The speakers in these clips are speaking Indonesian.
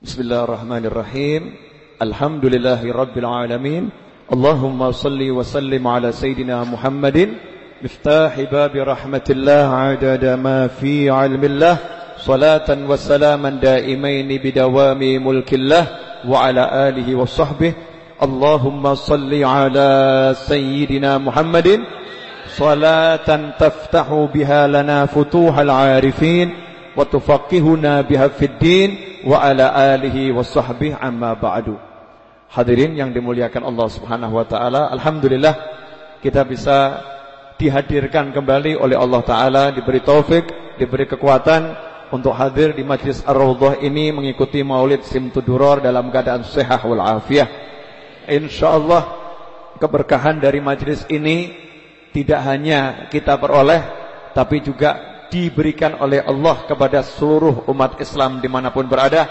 Bismillahirrahmanirrahim. Alhamdulillahi rabbil alamin. Allahumma salli wa sallim ala sayyidina Muhammadin. Miftahi babi rahmatillah adada ma fi ilmillah. Salatan wa salaman daimaini bidawami mulkillah. Wa ala alihi wa sahbihi. Allahumma salli ala sayyidina Muhammadin. Salatan taftahu biha lana futuhal arifin. Wa tufaqihuna biha fid din wa ala alihi wa sahbihi amma ba'du. Hadirin yang dimuliakan Allah Subhanahu wa taala alhamdulillah kita bisa dihadirkan kembali oleh Allah taala diberi taufik diberi kekuatan untuk hadir di majlis Ar-Raudhah ini mengikuti Maulid Simtuduror dalam keadaan sehat wal afiah insyaallah keberkahan dari majlis ini tidak hanya kita peroleh tapi juga diberikan oleh Allah kepada seluruh umat Islam di mana pun berada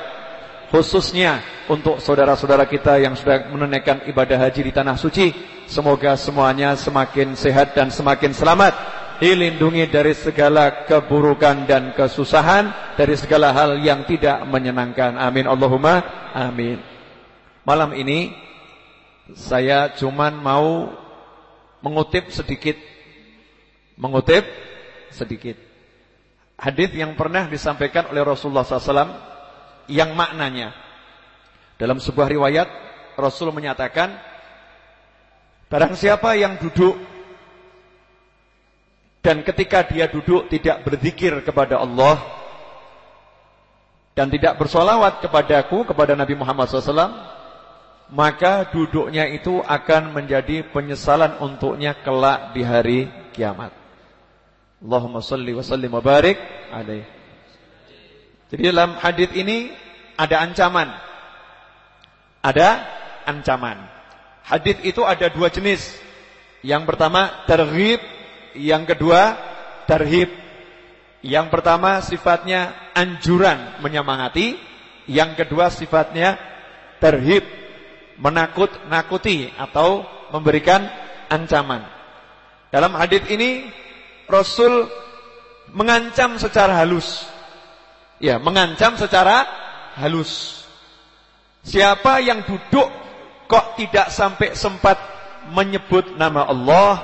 khususnya untuk saudara-saudara kita yang sudah menunaikan ibadah haji di tanah suci. Semoga semuanya semakin sehat dan semakin selamat. Dilindungi dari segala keburukan dan kesusahan dari segala hal yang tidak menyenangkan. Amin. Allahumma amin. Malam ini saya cuman mau mengutip sedikit. Mengutip sedikit hadis yang pernah disampaikan oleh Rasulullah SAW yang maknanya dalam sebuah riwayat Rasul menyatakan barang siapa yang duduk dan ketika dia duduk tidak berzikir kepada Allah dan tidak bersolawat kepadaku kepada Nabi Muhammad SAW maka duduknya itu akan menjadi penyesalan untuknya kelak di hari kiamat. Allahumma salli wa sallim wa alaih. Jadi dalam hadis ini ada ancaman. Ada ancaman. Hadis itu ada dua jenis. Yang pertama terhib, yang kedua terhib. Yang pertama sifatnya anjuran menyemangati, yang kedua sifatnya terhib menakut-nakuti atau memberikan ancaman. Dalam hadis ini Rasul mengancam secara halus. Ya, mengancam secara halus. Siapa yang duduk kok tidak sampai sempat menyebut nama Allah,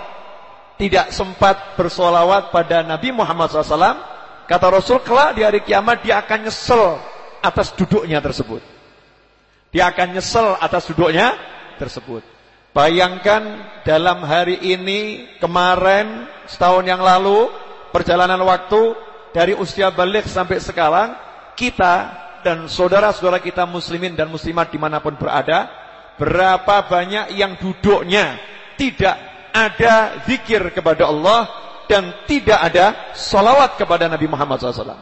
tidak sempat bersolawat pada Nabi Muhammad SAW, kata Rasul kelak di hari kiamat dia akan nyesel atas duduknya tersebut. Dia akan nyesel atas duduknya tersebut. Bayangkan dalam hari ini, kemarin, setahun yang lalu, perjalanan waktu dari usia balik sampai sekarang, kita dan saudara-saudara kita muslimin dan muslimat di mana pun berada, berapa banyak yang duduknya tidak ada zikir kepada Allah dan tidak ada salawat kepada Nabi Muhammad SAW.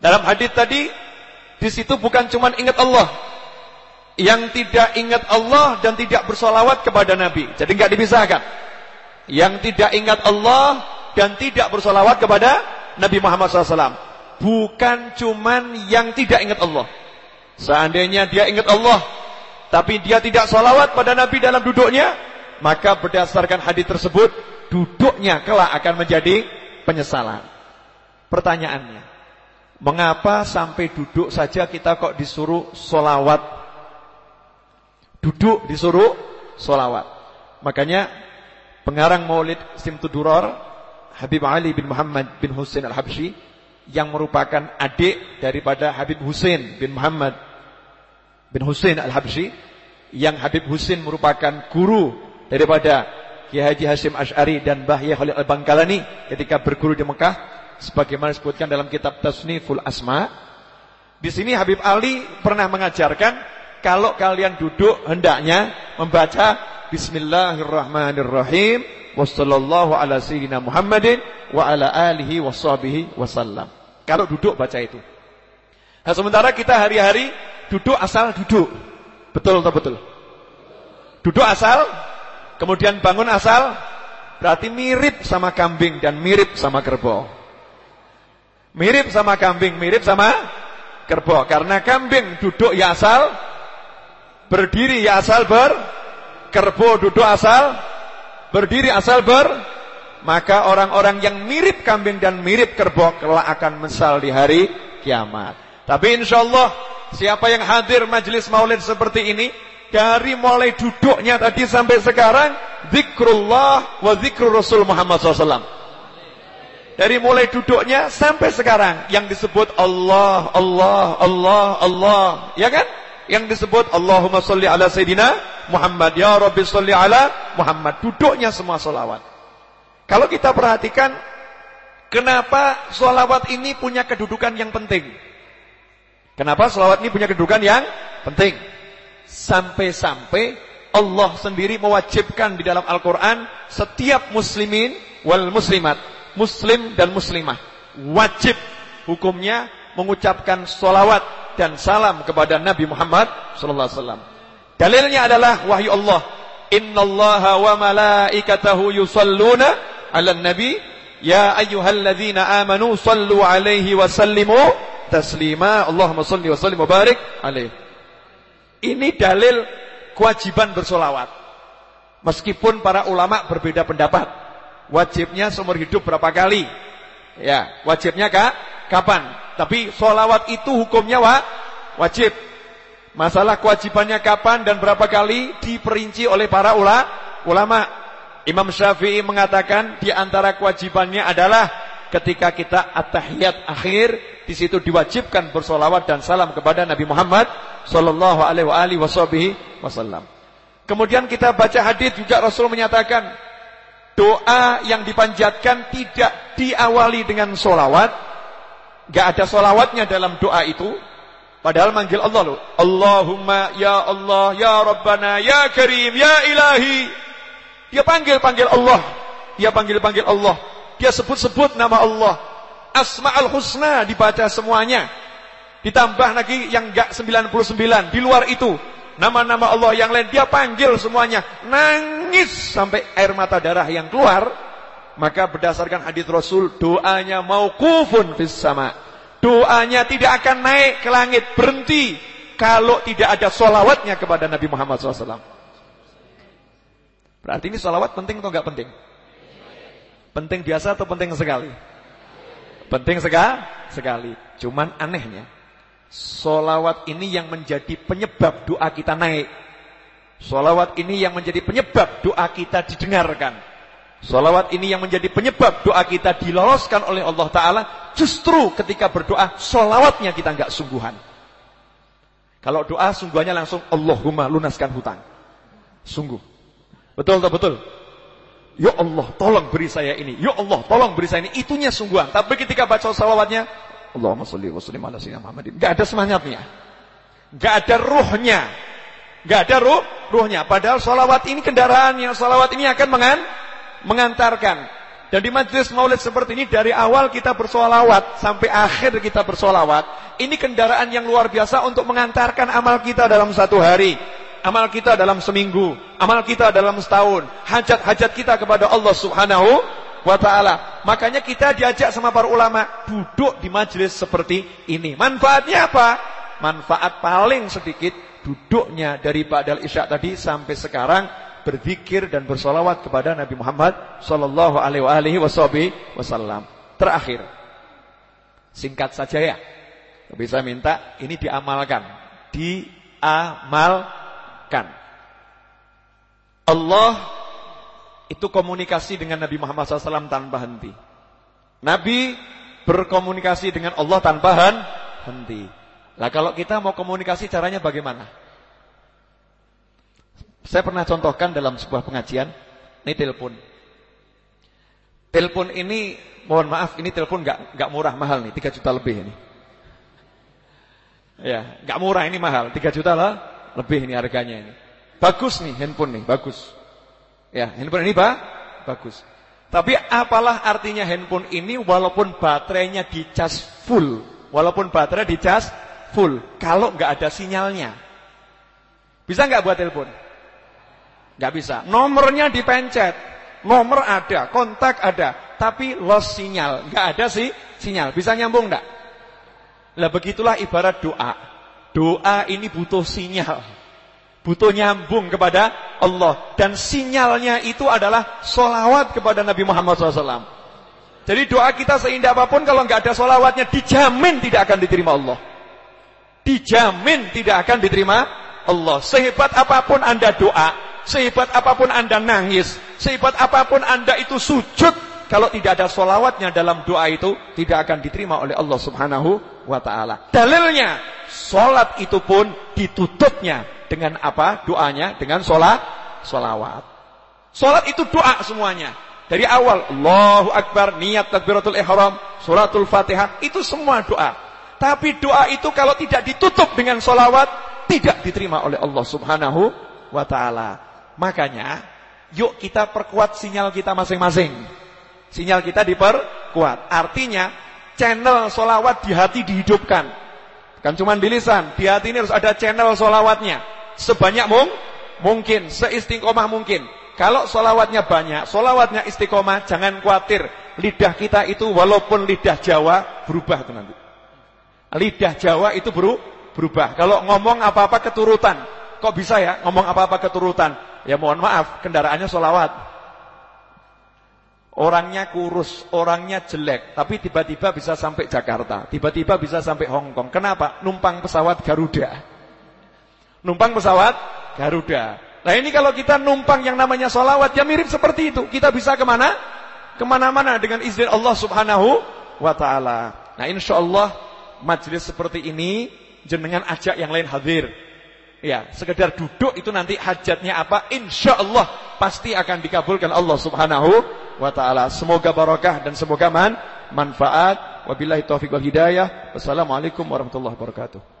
Dalam hadis tadi, di situ bukan cuma ingat Allah, yang tidak ingat Allah dan tidak bersolawat kepada Nabi. Jadi nggak dipisahkan. Yang tidak ingat Allah dan tidak bersolawat kepada Nabi Muhammad SAW. Bukan cuman yang tidak ingat Allah. Seandainya dia ingat Allah, tapi dia tidak solawat pada Nabi dalam duduknya, maka berdasarkan hadis tersebut, duduknya kelak akan menjadi penyesalan. Pertanyaannya, mengapa sampai duduk saja kita kok disuruh solawat Duduk disuruh solawat. Makanya pengarang Maulid Simtuduror Habib Ali bin Muhammad bin Husain Al-Habsyi yang merupakan adik daripada Habib Husain bin Muhammad bin Husain Al-Habsyi yang Habib Husain merupakan guru daripada Kiai Haji Hasim Ash'ari dan Bahya Khalil Al-Bangkalani ketika berguru di Mekah sebagaimana disebutkan dalam kitab Tasniful Asma. Di sini Habib Ali pernah mengajarkan kalau kalian duduk hendaknya membaca Bismillahirrahmanirrahim. Wassallallahu ala sayyidina Muhammadin Wa ala alihi washabihi wasallam Kalau duduk baca itu. Nah sementara kita hari-hari Duduk asal duduk. Betul atau betul? Duduk asal Kemudian bangun asal Berarti mirip sama kambing Dan mirip sama kerbau. Mirip sama kambing Mirip sama kerbau. Karena kambing duduk ya asal Berdiri ya asal ber Kerbo duduk asal Berdiri asal ber Maka orang-orang yang mirip kambing dan mirip kerbau Kelak akan mesal di hari kiamat Tapi insya Allah siapa yang hadir majelis maulid seperti ini, dari mulai duduknya tadi sampai sekarang, zikrullah wa zikrul Rasul Muhammad SAW. Dari mulai duduknya sampai sekarang, yang disebut Allah, Allah, Allah, Allah. Ya kan? Yang disebut Allahumma salli ala Sayyidina Muhammad. Ya Rabbi salli ala Muhammad. Duduknya semua solawat. Kalau kita perhatikan, kenapa solawat ini punya kedudukan yang penting? Kenapa solawat ini punya kedudukan yang penting? Sampai-sampai Allah sendiri mewajibkan di dalam Al-Quran setiap muslimin wal muslimat, muslim dan muslimah, wajib hukumnya mengucapkan solawat dan salam kepada Nabi Muhammad sallallahu alaihi wasallam. Dalilnya adalah wahyu Allah. Innallaha wa malaikatahu yusalluna 'alan nabi ya ayyuhalladzina amanu sallu 'alaihi wa sallimu taslima. Allahumma salli wa sallim wa barik alaihi. Ini dalil kewajiban bersolawat. Meskipun para ulama berbeda pendapat. Wajibnya seumur hidup berapa kali? Ya, wajibnya kak, kapan? Tapi solawat itu hukumnya wa, wajib. Masalah kewajibannya kapan dan berapa kali diperinci oleh para ula, ulama. Imam Syafi'i mengatakan di antara kewajibannya adalah ketika kita at-tahiyat akhir di situ diwajibkan bersolawat dan salam kepada Nabi Muhammad sallallahu alaihi wasallam. Kemudian kita baca hadis juga Rasul menyatakan doa yang dipanjatkan tidak diawali dengan solawat, gak ada solawatnya dalam doa itu. Padahal manggil Allah loh. Allahumma ya Allah ya Rabbana ya Karim ya Ilahi. Dia panggil-panggil Allah. Dia panggil-panggil Allah. Dia sebut-sebut nama Allah. Asma'ul Husna dibaca semuanya. Ditambah lagi yang enggak 99. Di luar itu. Nama-nama Allah yang lain dia panggil semuanya. Nangis sampai air mata darah yang keluar. Maka berdasarkan hadis Rasul. Doanya mau kufun fis sama. Doanya tidak akan naik ke langit. Berhenti. Kalau tidak ada solawatnya kepada Nabi Muhammad SAW. Berarti ini salawat penting atau enggak penting? Penting biasa atau penting sekali? Penting seka, sekali. Cuman anehnya, solawat ini yang menjadi penyebab doa kita naik. Solawat ini yang menjadi penyebab doa kita didengarkan. Solawat ini yang menjadi penyebab doa kita diloloskan oleh Allah Ta'ala. Justru ketika berdoa, solawatnya kita enggak sungguhan. Kalau doa sungguhannya langsung Allahumma lunaskan hutang. Sungguh. Betul atau betul? Ya Allah, tolong beri saya ini. Ya Allah, tolong beri saya ini. Itunya sungguhan. Tapi ketika baca salawatnya, Allahumma salli wa sallim ala sayyidina Muhammadin. Enggak ada semangatnya. Enggak ada ruhnya. Enggak ada ruh, ruhnya. Padahal salawat ini kendaraannya. Salawat ini akan mengan, mengantarkan. Dan di majlis maulid seperti ini dari awal kita bersolawat sampai akhir kita bersolawat. Ini kendaraan yang luar biasa untuk mengantarkan amal kita dalam satu hari amal kita dalam seminggu, amal kita dalam setahun, hajat-hajat kita kepada Allah Subhanahu wa taala. Makanya kita diajak sama para ulama duduk di majelis seperti ini. Manfaatnya apa? Manfaat paling sedikit duduknya dari Ba'dal Isya tadi sampai sekarang berzikir dan bersolawat kepada Nabi Muhammad sallallahu alaihi wasallam. Terakhir, singkat saja ya. Bisa minta ini diamalkan, diamal lakukan. Allah itu komunikasi dengan Nabi Muhammad SAW tanpa henti. Nabi berkomunikasi dengan Allah tanpa henti. Nah kalau kita mau komunikasi caranya bagaimana? Saya pernah contohkan dalam sebuah pengajian, ini telepon. Telepon ini, mohon maaf, ini telepon nggak nggak murah mahal nih, 3 juta lebih ini. Ya, nggak murah ini mahal, 3 juta lah lebih ini harganya ini. Bagus nih handphone nih, bagus. Ya, handphone ini ba bagus. Tapi apalah artinya handphone ini walaupun baterainya dicas full, walaupun baterai dicas full, kalau nggak ada sinyalnya. Bisa nggak buat telepon? Nggak bisa. Nomornya dipencet. Nomor ada, kontak ada, tapi lost sinyal, nggak ada sih sinyal. Bisa nyambung nggak? Lah begitulah ibarat doa. Doa ini butuh sinyal. Butuh nyambung kepada Allah. Dan sinyalnya itu adalah solawat kepada Nabi Muhammad SAW. Jadi doa kita seindah apa pun kalau nggak ada solawatnya dijamin tidak akan diterima Allah. Dijamin tidak akan diterima Allah. Sehebat apa pun Anda doa, sehebat apa pun Anda nangis, sehebat apa pun Anda itu sujud, kalau tidak ada solawatnya dalam doa itu, tidak akan diterima oleh Allah subhanahu wa ta'ala. Dalilnya, solat itu pun ditutupnya dengan apa? Doanya, dengan solat, solawat. Solat itu doa semuanya. Dari awal, Allahu Akbar, niat takbiratul ihram, suratul fatihah, itu semua doa. Tapi doa itu kalau tidak ditutup dengan solawat, tidak diterima oleh Allah subhanahu wa ta'ala. Makanya, yuk kita perkuat sinyal kita masing-masing. Sinyal kita diperkuat. Artinya, channel solawat di hati dihidupkan. Kan cuma di lisan, di hati ini harus ada channel solawatnya. Sebanyak mung, mungkin, seistiqomah mungkin. Kalau solawatnya banyak, solawatnya istiqomah, jangan khawatir. Lidah kita itu walaupun lidah Jawa berubah itu nanti. Lidah Jawa itu berubah. Kalau ngomong apa-apa keturutan. Kok bisa ya ngomong apa-apa keturutan? Ya mohon maaf, kendaraannya solawat. Orangnya kurus, orangnya jelek, tapi tiba-tiba bisa sampai Jakarta, tiba-tiba bisa sampai Hong Kong. Kenapa? Numpang pesawat Garuda. Numpang pesawat Garuda. Nah ini kalau kita numpang yang namanya solawat ya mirip seperti itu. Kita bisa ke mana? Ke mana-mana dengan izin Allah subhanahu wa ta'ala. Nah insya Allah majelis seperti ini jenengan ajak yang lain hadir. Ya, sekedar duduk itu nanti hajatnya apa? Insya Allah pasti akan dikabulkan Allah subhanahu wa ta'ala. Semoga barakah dan semoga man, manfaat. Wabillahi taufiq wal hidayah. Wassalamualaikum warahmatullahi wabarakatuh.